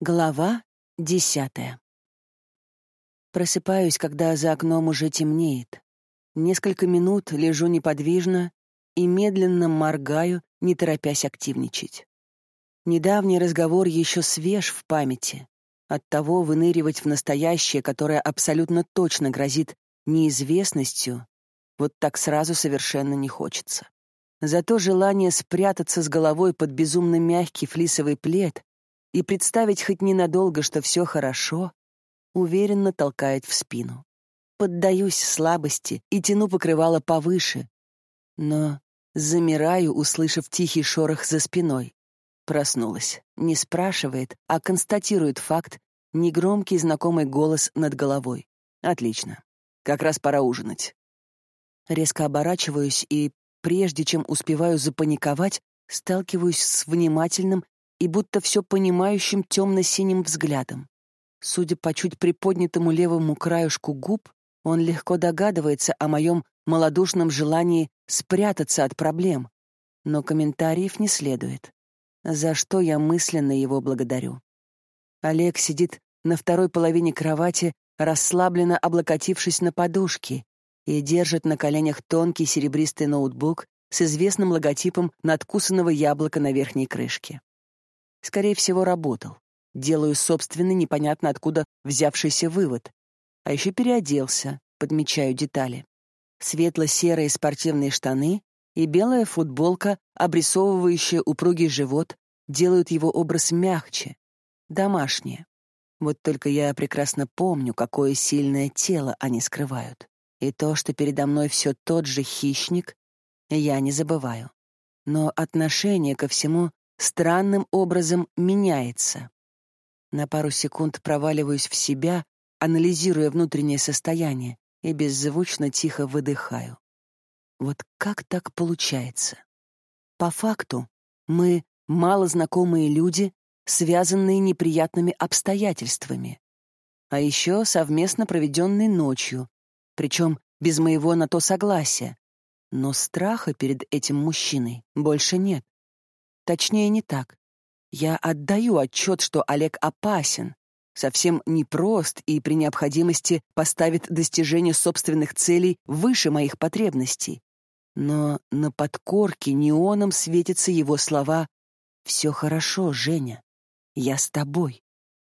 Глава десятая. Просыпаюсь, когда за окном уже темнеет. Несколько минут лежу неподвижно и медленно моргаю, не торопясь активничать. Недавний разговор еще свеж в памяти. Оттого выныривать в настоящее, которое абсолютно точно грозит неизвестностью, вот так сразу совершенно не хочется. Зато желание спрятаться с головой под безумно мягкий флисовый плед и представить хоть ненадолго, что все хорошо, уверенно толкает в спину. Поддаюсь слабости и тяну покрывало повыше, но замираю, услышав тихий шорох за спиной. Проснулась. Не спрашивает, а констатирует факт, негромкий знакомый голос над головой. Отлично. Как раз пора ужинать. Резко оборачиваюсь и, прежде чем успеваю запаниковать, сталкиваюсь с внимательным и будто все понимающим темно-синим взглядом. Судя по чуть приподнятому левому краюшку губ, он легко догадывается о моем малодушном желании спрятаться от проблем, но комментариев не следует, за что я мысленно его благодарю. Олег сидит на второй половине кровати, расслабленно облокотившись на подушки, и держит на коленях тонкий серебристый ноутбук с известным логотипом надкусанного яблока на верхней крышке. Скорее всего, работал. Делаю собственный, непонятно откуда взявшийся вывод. А еще переоделся, подмечаю детали. Светло-серые спортивные штаны и белая футболка, обрисовывающая упругий живот, делают его образ мягче, домашнее. Вот только я прекрасно помню, какое сильное тело они скрывают. И то, что передо мной все тот же хищник, я не забываю. Но отношение ко всему странным образом меняется. На пару секунд проваливаюсь в себя, анализируя внутреннее состояние, и беззвучно тихо выдыхаю. Вот как так получается? По факту мы малознакомые люди, связанные неприятными обстоятельствами, а еще совместно проведенной ночью, причем без моего на то согласия. Но страха перед этим мужчиной больше нет. Точнее, не так. Я отдаю отчет, что Олег опасен, совсем непрост и при необходимости поставит достижение собственных целей выше моих потребностей. Но на подкорке неоном светятся его слова «Все хорошо, Женя, я с тобой».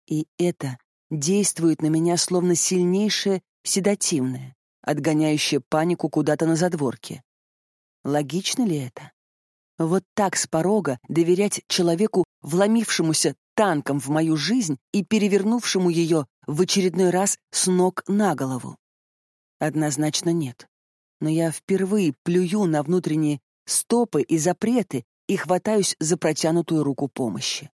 И это действует на меня словно сильнейшее седативное, отгоняющее панику куда-то на задворке. Логично ли это? Вот так с порога доверять человеку, вломившемуся танком в мою жизнь и перевернувшему ее в очередной раз с ног на голову? Однозначно нет. Но я впервые плюю на внутренние стопы и запреты и хватаюсь за протянутую руку помощи.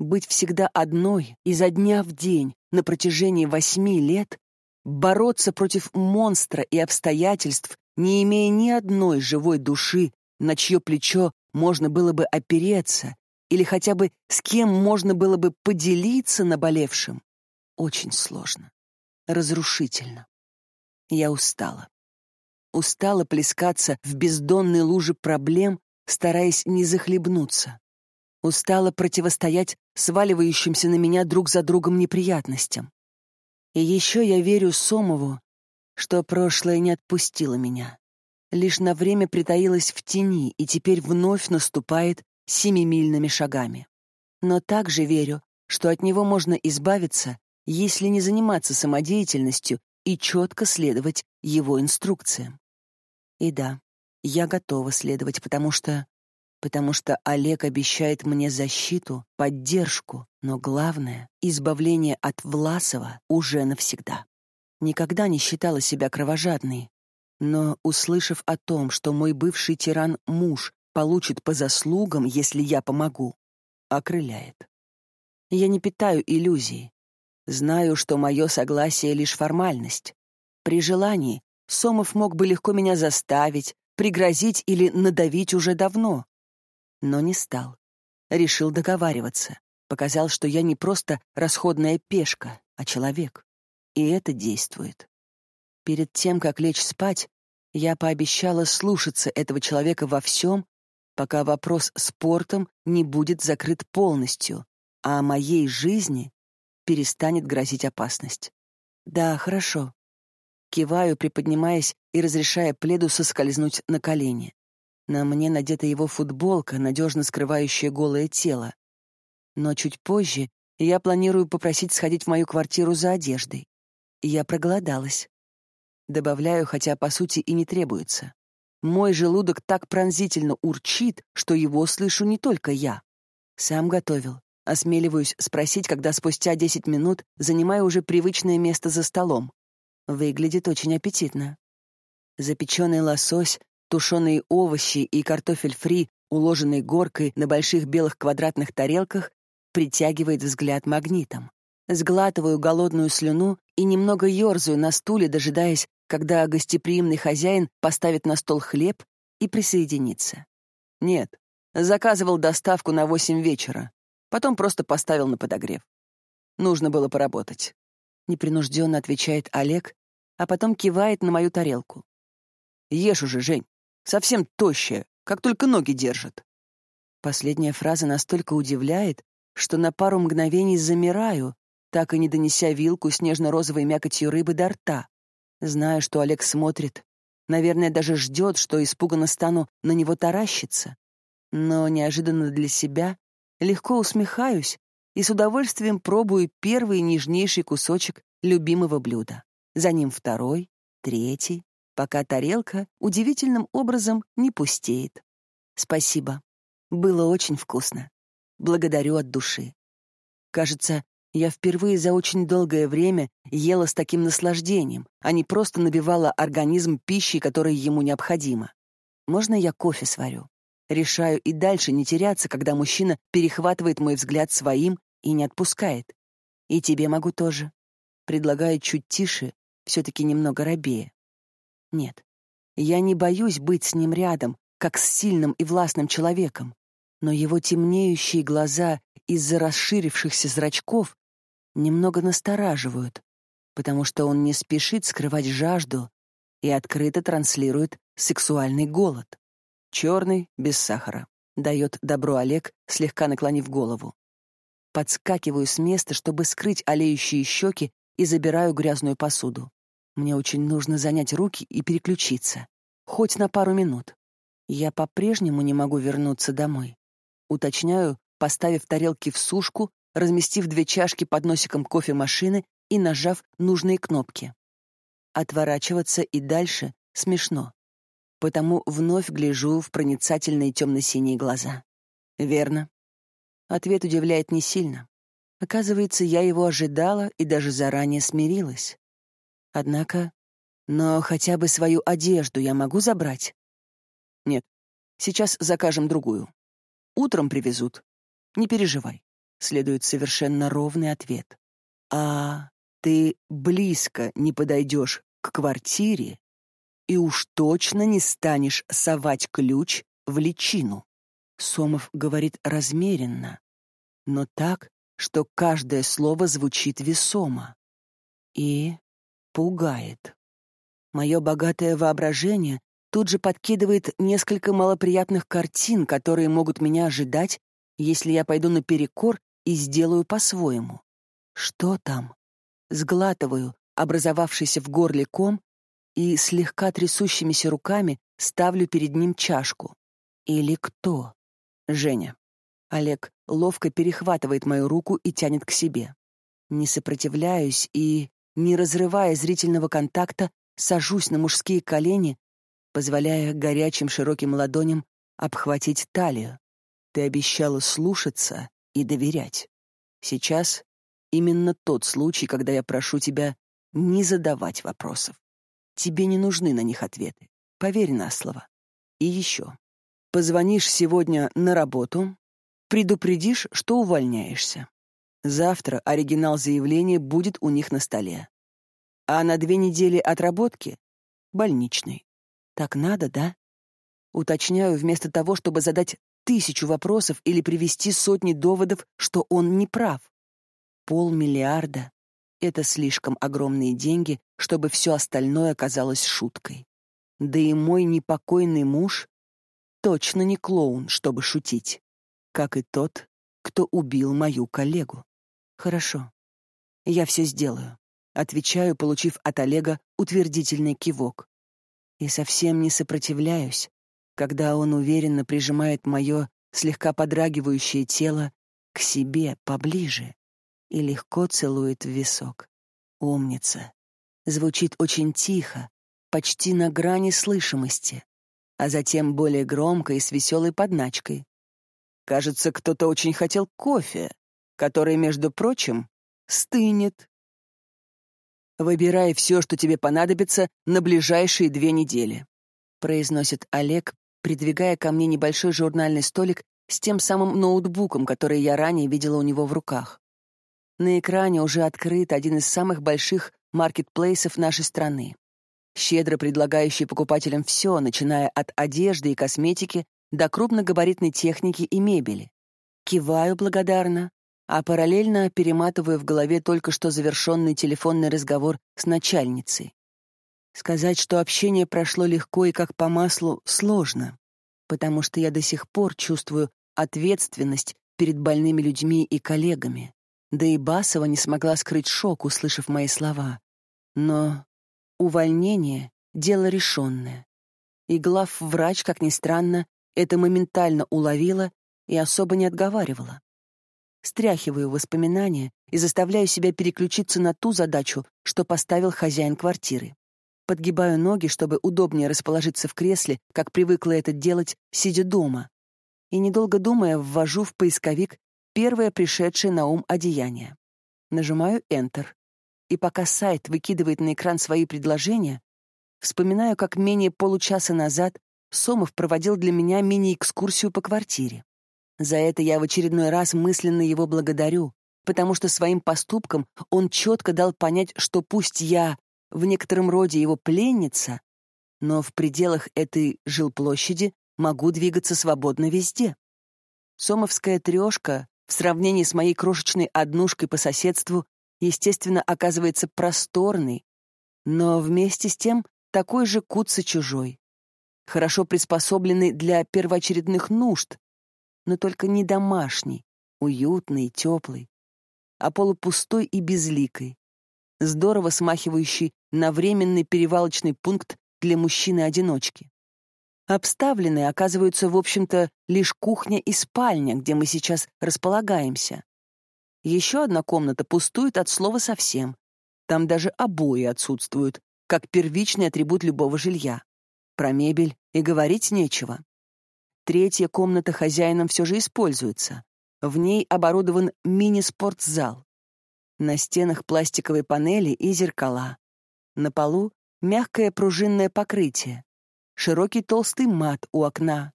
Быть всегда одной изо дня в день на протяжении восьми лет, бороться против монстра и обстоятельств, не имея ни одной живой души, на чье плечо можно было бы опереться или хотя бы с кем можно было бы поделиться наболевшим, очень сложно, разрушительно. Я устала. Устала плескаться в бездонной луже проблем, стараясь не захлебнуться. Устала противостоять сваливающимся на меня друг за другом неприятностям. И еще я верю Сомову, что прошлое не отпустило меня лишь на время притаилась в тени и теперь вновь наступает семимильными шагами. Но также верю, что от него можно избавиться, если не заниматься самодеятельностью и четко следовать его инструкциям. И да, я готова следовать, потому что... Потому что Олег обещает мне защиту, поддержку, но главное — избавление от Власова уже навсегда. Никогда не считала себя кровожадной, но, услышав о том, что мой бывший тиран-муж получит по заслугам, если я помогу, окрыляет. Я не питаю иллюзий. Знаю, что мое согласие — лишь формальность. При желании Сомов мог бы легко меня заставить, пригрозить или надавить уже давно. Но не стал. Решил договариваться. Показал, что я не просто расходная пешка, а человек. И это действует. Перед тем, как лечь спать, я пообещала слушаться этого человека во всем, пока вопрос спортом не будет закрыт полностью, а о моей жизни перестанет грозить опасность. «Да, хорошо». Киваю, приподнимаясь и разрешая пледу соскользнуть на колени. На мне надета его футболка, надежно скрывающая голое тело. Но чуть позже я планирую попросить сходить в мою квартиру за одеждой. Я проголодалась. Добавляю, хотя по сути и не требуется. Мой желудок так пронзительно урчит, что его слышу не только я. Сам готовил. Осмеливаюсь спросить, когда спустя 10 минут занимаю уже привычное место за столом. Выглядит очень аппетитно. Запеченный лосось, тушеные овощи и картофель фри, уложенный горкой на больших белых квадратных тарелках, притягивает взгляд магнитом. Сглатываю голодную слюну и немного ерзаю на стуле, дожидаясь, когда гостеприимный хозяин поставит на стол хлеб и присоединится. Нет, заказывал доставку на восемь вечера, потом просто поставил на подогрев. Нужно было поработать. Непринужденно отвечает Олег, а потом кивает на мою тарелку. Ешь уже, Жень. Совсем тощая, как только ноги держит. Последняя фраза настолько удивляет, что на пару мгновений замираю, так и не донеся вилку с нежно-розовой мякотью рыбы до рта. Знаю, что Олег смотрит. Наверное, даже ждет, что испуганно стану на него таращиться. Но неожиданно для себя легко усмехаюсь и с удовольствием пробую первый нежнейший кусочек любимого блюда. За ним второй, третий, пока тарелка удивительным образом не пустеет. Спасибо. Было очень вкусно. Благодарю от души. Кажется, я впервые за очень долгое время ела с таким наслаждением, а не просто набивала организм пищей, которая ему необходима. Можно я кофе сварю? Решаю и дальше не теряться, когда мужчина перехватывает мой взгляд своим и не отпускает. И тебе могу тоже. Предлагаю чуть тише, все-таки немного робее. Нет, я не боюсь быть с ним рядом, как с сильным и властным человеком, но его темнеющие глаза из-за расширившихся зрачков немного настораживают, потому что он не спешит скрывать жажду и открыто транслирует сексуальный голод. Черный, без сахара. Дает добро Олег, слегка наклонив голову. Подскакиваю с места, чтобы скрыть олеющие щеки, и забираю грязную посуду. Мне очень нужно занять руки и переключиться. Хоть на пару минут. Я по-прежнему не могу вернуться домой. Уточняю, поставив тарелки в сушку, разместив две чашки под носиком кофемашины и нажав нужные кнопки. Отворачиваться и дальше смешно. Потому вновь гляжу в проницательные темно-синие глаза. Верно. Ответ удивляет не сильно. Оказывается, я его ожидала и даже заранее смирилась. Однако, но хотя бы свою одежду я могу забрать? Нет, сейчас закажем другую. Утром привезут. Не переживай. Следует совершенно ровный ответ. А ты близко не подойдешь к квартире и уж точно не станешь совать ключ в личину. Сомов говорит размеренно, но так, что каждое слово звучит весомо. И пугает. Мое богатое воображение тут же подкидывает несколько малоприятных картин, которые могут меня ожидать, если я пойду наперекор и сделаю по-своему. Что там? Сглатываю образовавшийся в горле ком и слегка трясущимися руками ставлю перед ним чашку. Или кто? Женя. Олег ловко перехватывает мою руку и тянет к себе. Не сопротивляюсь и не разрывая зрительного контакта, сажусь на мужские колени, позволяя горячим широким ладоням обхватить талию. Ты обещала слушаться и доверять. Сейчас именно тот случай, когда я прошу тебя не задавать вопросов. Тебе не нужны на них ответы. Поверь на слово. И еще. Позвонишь сегодня на работу, предупредишь, что увольняешься. Завтра оригинал заявления будет у них на столе. А на две недели отработки — больничный. Так надо, да? Уточняю вместо того, чтобы задать тысячу вопросов или привести сотни доводов, что он не прав. Полмиллиарда — это слишком огромные деньги, чтобы все остальное оказалось шуткой. Да и мой непокойный муж точно не клоун, чтобы шутить, как и тот, кто убил мою коллегу. Хорошо. Я все сделаю. Отвечаю, получив от Олега утвердительный кивок. И совсем не сопротивляюсь, когда он уверенно прижимает мое слегка подрагивающее тело к себе поближе и легко целует в висок. Умница. Звучит очень тихо, почти на грани слышимости, а затем более громко и с веселой подначкой. Кажется, кто-то очень хотел кофе, который, между прочим, стынет. «Выбирай все, что тебе понадобится на ближайшие две недели», произносит Олег, придвигая ко мне небольшой журнальный столик с тем самым ноутбуком, который я ранее видела у него в руках. На экране уже открыт один из самых больших маркетплейсов нашей страны, щедро предлагающий покупателям все, начиная от одежды и косметики до крупногабаритной техники и мебели. Киваю благодарно, а параллельно перематываю в голове только что завершенный телефонный разговор с начальницей. Сказать, что общение прошло легко и как по маслу, сложно, потому что я до сих пор чувствую ответственность перед больными людьми и коллегами. Да и Басова не смогла скрыть шок, услышав мои слова. Но увольнение — дело решенное. И главврач, как ни странно, это моментально уловила и особо не отговаривала. Стряхиваю воспоминания и заставляю себя переключиться на ту задачу, что поставил хозяин квартиры. Подгибаю ноги, чтобы удобнее расположиться в кресле, как привыкла это делать, сидя дома. И, недолго думая, ввожу в поисковик первое пришедшее на ум одеяние. Нажимаю Enter. И пока сайт выкидывает на экран свои предложения, вспоминаю, как менее получаса назад Сомов проводил для меня мини-экскурсию по квартире. За это я в очередной раз мысленно его благодарю, потому что своим поступком он четко дал понять, что пусть я в некотором роде его пленница, но в пределах этой жилплощади могу двигаться свободно везде. Сомовская трешка в сравнении с моей крошечной однушкой по соседству, естественно, оказывается просторной, но вместе с тем такой же куца чужой хорошо приспособленный для первоочередных нужд, но только не домашний, уютный, теплый, а полупустой и безликой, здорово смахивающий на временный перевалочный пункт для мужчины-одиночки. Обставлены оказываются, в общем-то, лишь кухня и спальня, где мы сейчас располагаемся. Еще одна комната пустует от слова совсем. Там даже обои отсутствуют, как первичный атрибут любого жилья. Про мебель и говорить нечего. Третья комната хозяином все же используется. В ней оборудован мини-спортзал. На стенах пластиковые панели и зеркала. На полу мягкое пружинное покрытие. Широкий толстый мат у окна.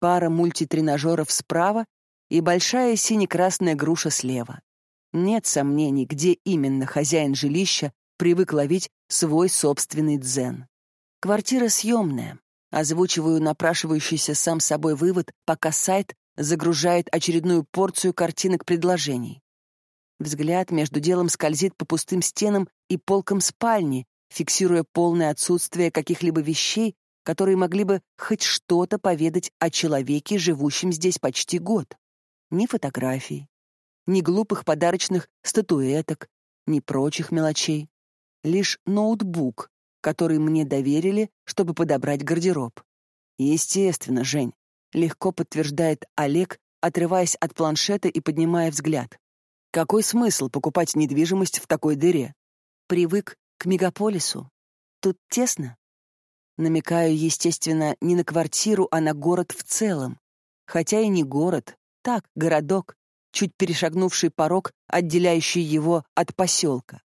Пара мультитренажеров справа и большая сине-красная груша слева. Нет сомнений, где именно хозяин жилища привык ловить свой собственный дзен. Квартира съемная. Озвучиваю напрашивающийся сам собой вывод, пока сайт загружает очередную порцию картинок предложений. Взгляд между делом скользит по пустым стенам и полкам спальни, фиксируя полное отсутствие каких-либо вещей, которые могли бы хоть что-то поведать о человеке, живущем здесь почти год. Ни фотографий, ни глупых подарочных статуэток, ни прочих мелочей. Лишь ноутбук, который мне доверили, чтобы подобрать гардероб. Естественно, Жень, легко подтверждает Олег, отрываясь от планшета и поднимая взгляд. Какой смысл покупать недвижимость в такой дыре? Привык к мегаполису. Тут тесно. Намекаю, естественно, не на квартиру, а на город в целом. Хотя и не город, так, городок, чуть перешагнувший порог, отделяющий его от поселка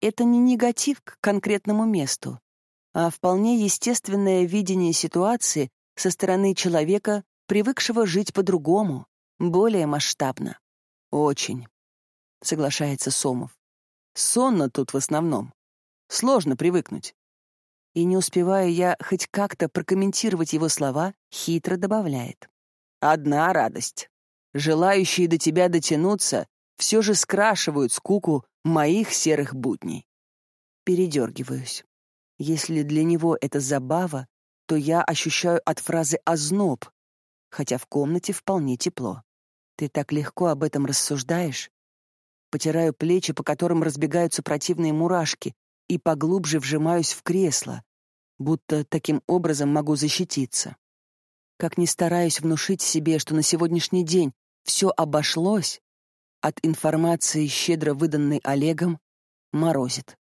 это не негатив к конкретному месту, а вполне естественное видение ситуации со стороны человека, привыкшего жить по-другому, более масштабно. «Очень», — соглашается Сомов. «Сонно тут в основном. Сложно привыкнуть». И не успеваю я хоть как-то прокомментировать его слова, хитро добавляет. «Одна радость. Желающие до тебя дотянуться все же скрашивают скуку моих серых будней. Передергиваюсь. Если для него это забава, то я ощущаю от фразы «озноб», хотя в комнате вполне тепло. Ты так легко об этом рассуждаешь. Потираю плечи, по которым разбегаются противные мурашки, и поглубже вжимаюсь в кресло, будто таким образом могу защититься. Как ни стараюсь внушить себе, что на сегодняшний день все обошлось, от информации, щедро выданной Олегом, морозит.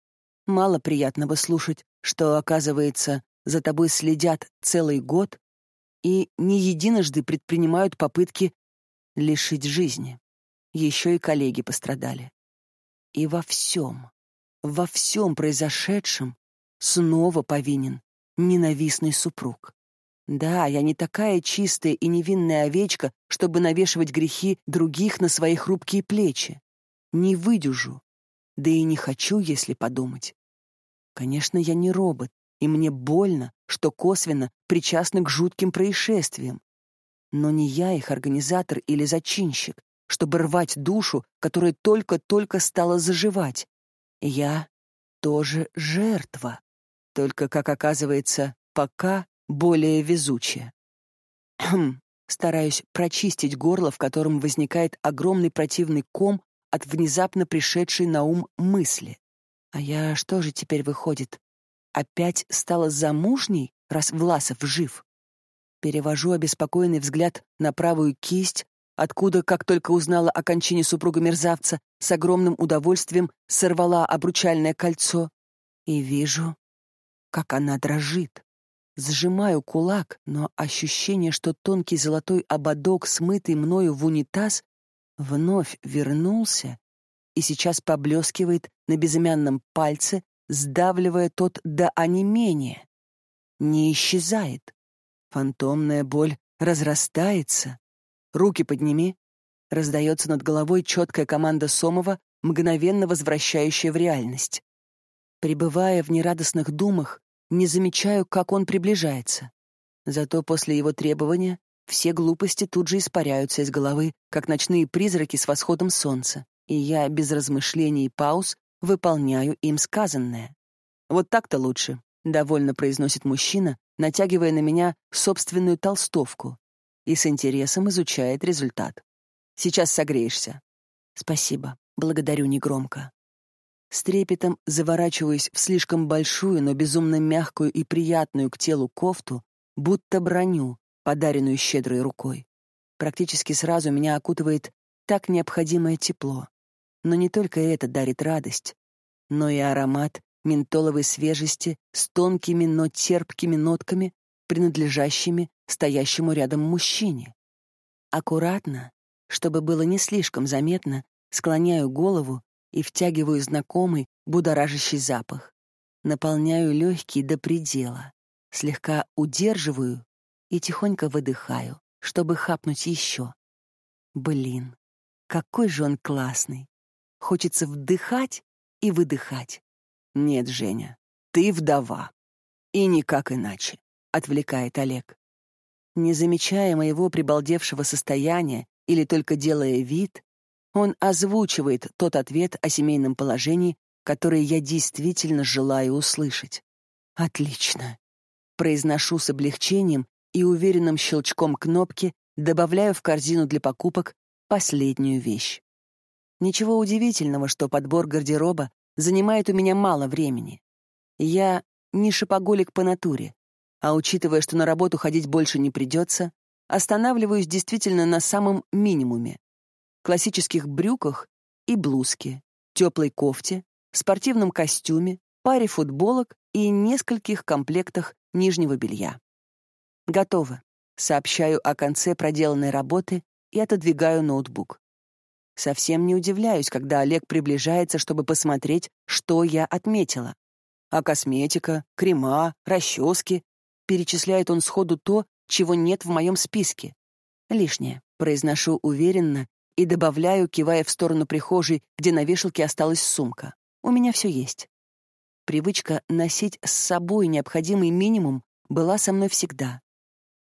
Мало приятного слушать, что, оказывается, за тобой следят целый год и не единожды предпринимают попытки лишить жизни. Еще и коллеги пострадали. И во всем, во всем произошедшем снова повинен ненавистный супруг. Да, я не такая чистая и невинная овечка, чтобы навешивать грехи других на свои хрупкие плечи. Не выдержу. Да и не хочу, если подумать. Конечно, я не робот, и мне больно, что косвенно причастны к жутким происшествиям. Но не я их организатор или зачинщик, чтобы рвать душу, которая только-только стала заживать. Я тоже жертва. Только, как оказывается, пока более везучая. Стараюсь прочистить горло, в котором возникает огромный противный ком от внезапно пришедшей на ум мысли. А я что же теперь выходит? Опять стала замужней, раз Власов жив? Перевожу обеспокоенный взгляд на правую кисть, откуда, как только узнала о кончине супруга мерзавца, с огромным удовольствием сорвала обручальное кольцо и вижу, как она дрожит. Сжимаю кулак, но ощущение, что тонкий золотой ободок, смытый мною в унитаз, вновь вернулся и сейчас поблескивает на безымянном пальце, сдавливая тот до онемения. Не исчезает. Фантомная боль разрастается. Руки подними. Раздается над головой четкая команда Сомова, мгновенно возвращающая в реальность. Пребывая в нерадостных думах, не замечаю, как он приближается. Зато после его требования все глупости тут же испаряются из головы, как ночные призраки с восходом солнца, и я без размышлений и пауз выполняю им сказанное. Вот так-то лучше, довольно произносит мужчина, натягивая на меня собственную толстовку и с интересом изучает результат. Сейчас согреешься. Спасибо. Благодарю негромко. С трепетом заворачиваюсь в слишком большую, но безумно мягкую и приятную к телу кофту, будто броню, подаренную щедрой рукой. Практически сразу меня окутывает так необходимое тепло. Но не только это дарит радость, но и аромат ментоловой свежести с тонкими, но терпкими нотками, принадлежащими стоящему рядом мужчине. Аккуратно, чтобы было не слишком заметно, склоняю голову и втягиваю знакомый, будоражащий запах. Наполняю легкие до предела, слегка удерживаю и тихонько выдыхаю, чтобы хапнуть еще. Блин, какой же он классный. Хочется вдыхать и выдыхать. Нет, Женя, ты вдова. И никак иначе, отвлекает Олег. Не замечая моего прибалдевшего состояния или только делая вид, он озвучивает тот ответ о семейном положении, который я действительно желаю услышать. Отлично. Произношу с облегчением и уверенным щелчком кнопки добавляю в корзину для покупок последнюю вещь. Ничего удивительного, что подбор гардероба занимает у меня мало времени. Я не шопоголик по натуре, а учитывая, что на работу ходить больше не придется, останавливаюсь действительно на самом минимуме классических брюках и блузке, теплой кофте, спортивном костюме, паре футболок и нескольких комплектах нижнего белья. Готово. Сообщаю о конце проделанной работы и отодвигаю ноутбук. Совсем не удивляюсь, когда Олег приближается, чтобы посмотреть, что я отметила. А косметика, крема, расчески. Перечисляет он сходу то, чего нет в моем списке. Лишнее. Произношу уверенно и добавляю, кивая в сторону прихожей, где на вешалке осталась сумка. У меня все есть. Привычка носить с собой необходимый минимум была со мной всегда.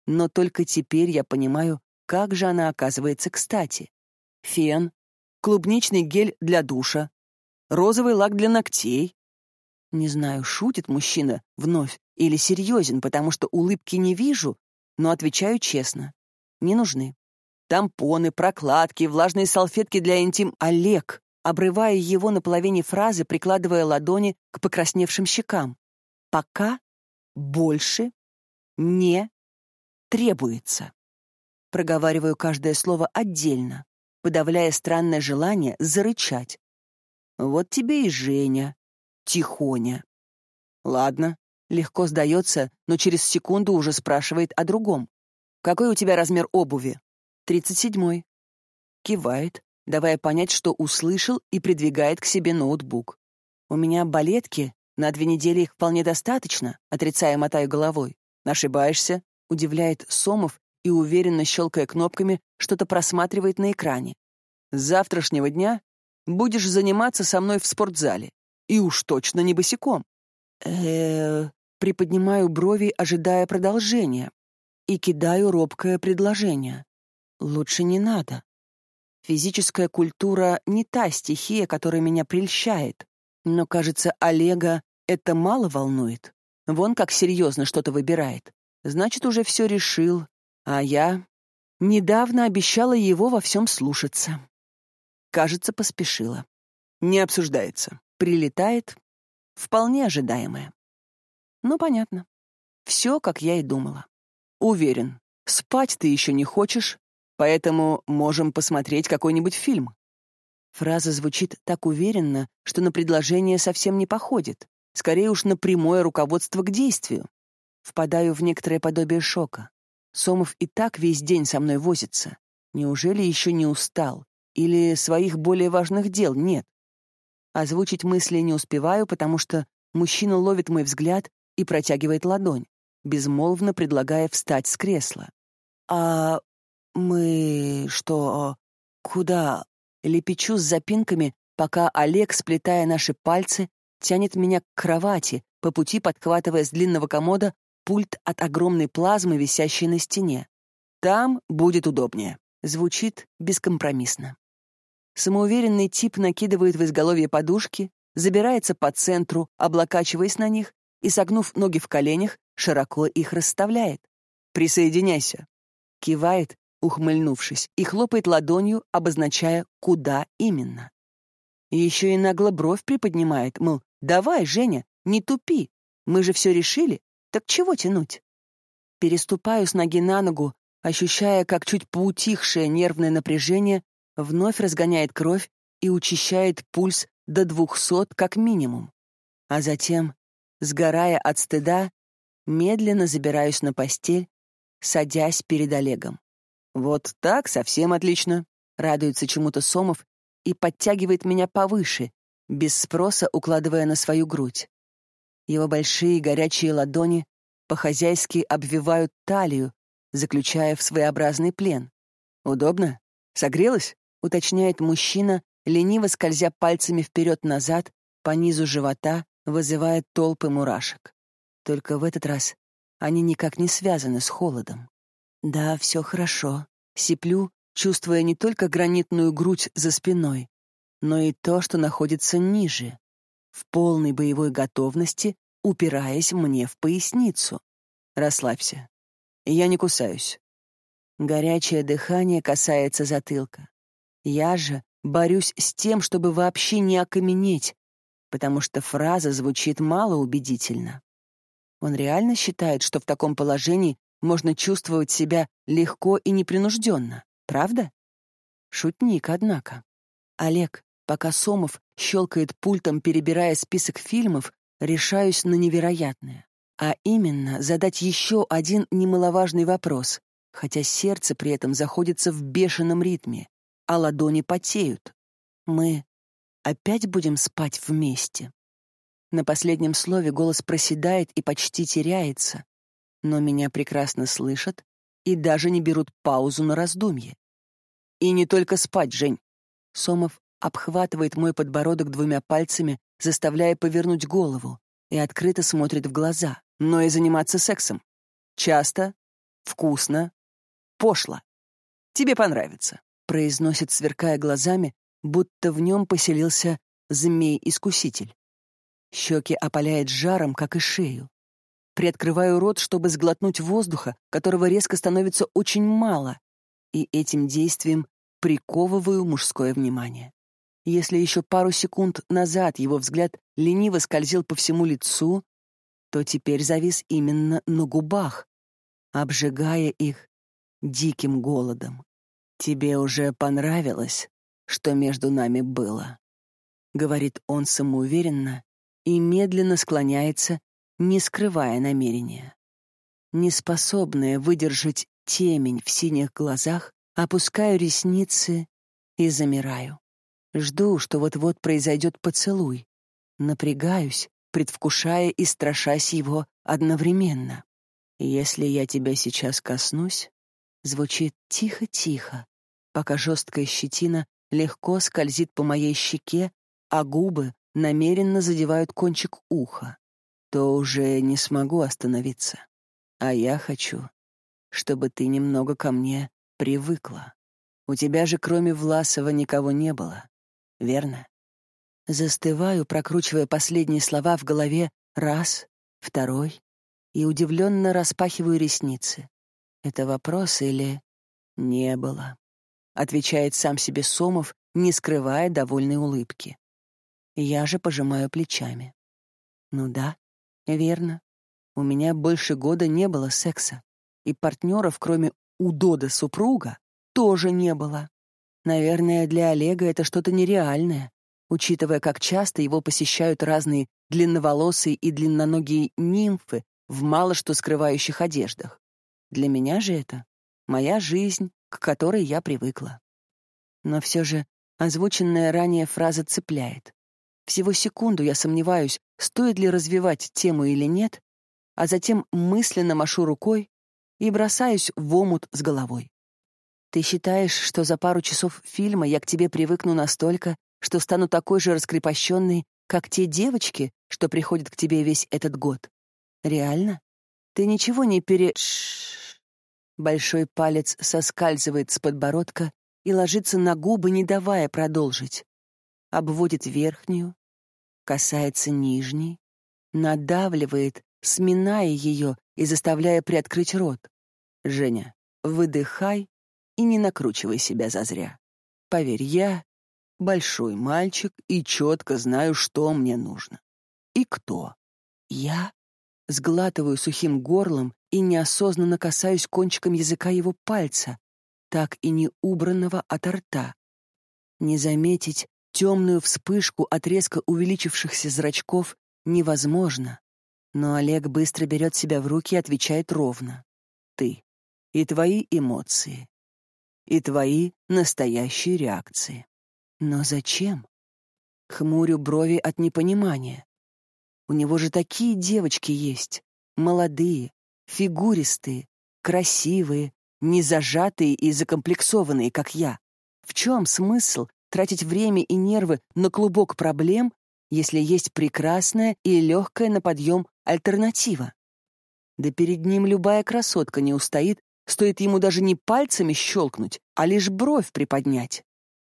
Но только теперь я понимаю, как же она оказывается кстати. Фен, клубничный гель для душа, розовый лак для ногтей. Не знаю, шутит мужчина вновь или серьезен, потому что улыбки не вижу, но отвечаю честно. Не нужны. Тампоны, прокладки, влажные салфетки для интим. Олег, обрывая его на половине фразы, прикладывая ладони к покрасневшим щекам. «Пока больше не требуется». Проговариваю каждое слово отдельно, подавляя странное желание зарычать. «Вот тебе и Женя, тихоня». «Ладно», легко сдается, но через секунду уже спрашивает о другом. «Какой у тебя размер обуви?» «Тридцать седьмой». Кивает, давая понять, что услышал и придвигает к себе ноутбук. «У меня балетки, на две недели их вполне достаточно», отрицая мотаю головой. «Ошибаешься», — удивляет Сомов и, уверенно щелкая кнопками, что-то просматривает на экране. «С завтрашнего дня будешь заниматься со мной в спортзале. И уж точно не босиком». э Приподнимаю брови, ожидая продолжения. И кидаю робкое предложение. Лучше не надо. Физическая культура — не та стихия, которая меня прельщает. Но, кажется, Олега это мало волнует. Вон как серьезно что-то выбирает. Значит, уже все решил. А я недавно обещала его во всем слушаться. Кажется, поспешила. Не обсуждается. Прилетает. Вполне ожидаемое. Ну, понятно. Все, как я и думала. Уверен, спать ты еще не хочешь, Поэтому можем посмотреть какой-нибудь фильм». Фраза звучит так уверенно, что на предложение совсем не походит. Скорее уж на прямое руководство к действию. Впадаю в некоторое подобие шока. Сомов и так весь день со мной возится. Неужели еще не устал? Или своих более важных дел нет? Озвучить мысли не успеваю, потому что мужчина ловит мой взгляд и протягивает ладонь, безмолвно предлагая встать с кресла. «А «Мы... что... куда?» Лепечу с запинками, пока Олег, сплетая наши пальцы, тянет меня к кровати, по пути подхватывая с длинного комода пульт от огромной плазмы, висящей на стене. «Там будет удобнее», — звучит бескомпромиссно. Самоуверенный тип накидывает в изголовье подушки, забирается по центру, облокачиваясь на них, и, согнув ноги в коленях, широко их расставляет. «Присоединяйся», — кивает, ухмыльнувшись, и хлопает ладонью, обозначая, куда именно. Еще и нагло бровь приподнимает, мол, давай, Женя, не тупи, мы же все решили, так чего тянуть? Переступаю с ноги на ногу, ощущая, как чуть поутихшее нервное напряжение вновь разгоняет кровь и учащает пульс до двухсот как минимум. А затем, сгорая от стыда, медленно забираюсь на постель, садясь перед Олегом. «Вот так, совсем отлично», — радуется чему-то Сомов и подтягивает меня повыше, без спроса укладывая на свою грудь. Его большие горячие ладони по-хозяйски обвивают талию, заключая в своеобразный плен. «Удобно? Согрелась?» — уточняет мужчина, лениво скользя пальцами вперед-назад по низу живота, вызывая толпы мурашек. Только в этот раз они никак не связаны с холодом. Да, все хорошо. Сиплю, чувствуя не только гранитную грудь за спиной, но и то, что находится ниже, в полной боевой готовности, упираясь мне в поясницу. Расслабься. Я не кусаюсь. Горячее дыхание касается затылка. Я же борюсь с тем, чтобы вообще не окаменеть, потому что фраза звучит малоубедительно. Он реально считает, что в таком положении можно чувствовать себя легко и непринужденно, правда? Шутник, однако. Олег, пока Сомов щелкает пультом, перебирая список фильмов, решаюсь на невероятное. А именно, задать еще один немаловажный вопрос, хотя сердце при этом заходится в бешеном ритме, а ладони потеют. Мы опять будем спать вместе? На последнем слове голос проседает и почти теряется, но меня прекрасно слышат и даже не берут паузу на раздумье. И не только спать, Жень. Сомов обхватывает мой подбородок двумя пальцами, заставляя повернуть голову, и открыто смотрит в глаза, но и заниматься сексом. Часто, вкусно, пошло. Тебе понравится, произносит, сверкая глазами, будто в нем поселился змей-искуситель. Щеки опаляет жаром, как и шею. Приоткрываю рот, чтобы сглотнуть воздуха, которого резко становится очень мало, и этим действием приковываю мужское внимание. Если еще пару секунд назад его взгляд лениво скользил по всему лицу, то теперь завис именно на губах, обжигая их диким голодом. «Тебе уже понравилось, что между нами было?» — говорит он самоуверенно и медленно склоняется, не скрывая намерения. Неспособная выдержать темень в синих глазах, опускаю ресницы и замираю. Жду, что вот-вот произойдет поцелуй. Напрягаюсь, предвкушая и страшась его одновременно. «Если я тебя сейчас коснусь», звучит тихо-тихо, пока жесткая щетина легко скользит по моей щеке, а губы намеренно задевают кончик уха, то уже не смогу остановиться. А я хочу, чтобы ты немного ко мне привыкла. У тебя же кроме Власова никого не было, верно? Застываю, прокручивая последние слова в голове раз, второй, и удивленно распахиваю ресницы. Это вопрос или «не было», — отвечает сам себе Сомов, не скрывая довольной улыбки. Я же пожимаю плечами. Ну да, верно. У меня больше года не было секса, и партнеров, кроме удода супруга, тоже не было. Наверное, для Олега это что-то нереальное учитывая, как часто его посещают разные длинноволосые и длинноногие нимфы в мало что скрывающих одеждах. Для меня же это моя жизнь, к которой я привыкла. Но все же озвученная ранее фраза цепляет. Всего секунду я сомневаюсь, стоит ли развивать тему или нет, а затем мысленно машу рукой и бросаюсь в омут с головой. Ты считаешь, что за пару часов фильма я к тебе привыкну настолько, что стану такой же раскрепощенной, как те девочки, что приходят к тебе весь этот год. Реально? Ты ничего не пере... Ш Большой палец соскальзывает с подбородка и ложится на губы, не давая продолжить. Обводит верхнюю, касается нижней, надавливает, сминая ее и заставляя приоткрыть рот. Женя, выдыхай и не накручивай себя зазря. Поверь, я большой мальчик и четко знаю, что мне нужно. И кто. Я сглатываю сухим горлом и неосознанно касаюсь кончиком языка его пальца, так и не убранного от рта. Не заметить темную вспышку от резко увеличившихся зрачков невозможно, но Олег быстро берет себя в руки и отвечает ровно. «Ты. И твои эмоции. И твои настоящие реакции. Но зачем? Хмурю брови от непонимания. У него же такие девочки есть. Молодые, фигуристые, красивые, не зажатые и закомплексованные, как я. В чем смысл тратить время и нервы на клубок проблем, если есть прекрасная и легкая на подъем альтернатива? Да перед ним любая красотка не устоит, стоит ему даже не пальцами щелкнуть, а лишь бровь приподнять.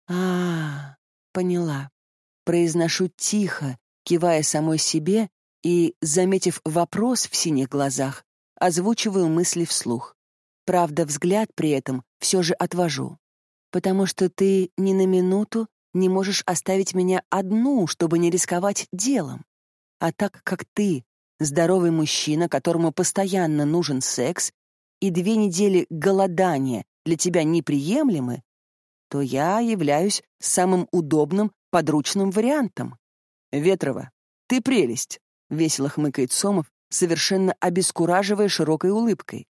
А, поняла. Произношу тихо, кивая самой себе и, заметив вопрос в синих глазах, озвучиваю мысли вслух. Правда, взгляд при этом все же отвожу. Потому что ты ни на минуту не можешь оставить меня одну, чтобы не рисковать делом. А так как ты здоровый мужчина, которому постоянно нужен секс, и две недели голодания для тебя неприемлемы, то я являюсь самым удобным подручным вариантом. Ветрова, ты прелесть, весело хмыкает Сомов, совершенно обескураживая широкой улыбкой.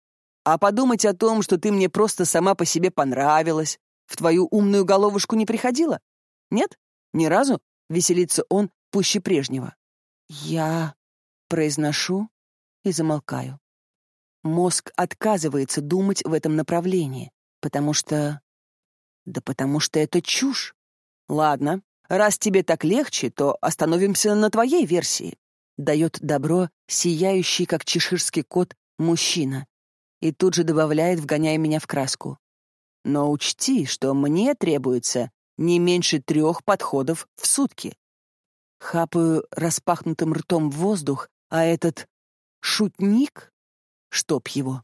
А подумать о том, что ты мне просто сама по себе понравилась, в твою умную головушку не приходило? Нет? Ни разу? Веселится он пуще прежнего. Я произношу и замолкаю. Мозг отказывается думать в этом направлении, потому что да потому что это чушь. Ладно, раз тебе так легче, то остановимся на твоей версии. Дает добро сияющий, как чеширский кот, мужчина. И тут же добавляет, вгоняя меня в краску. Но учти, что мне требуется не меньше трех подходов в сутки. Хапаю распахнутым ртом в воздух, а этот шутник, чтоб его,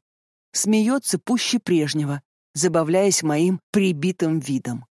смеется пуще прежнего, забавляясь моим прибитым видом.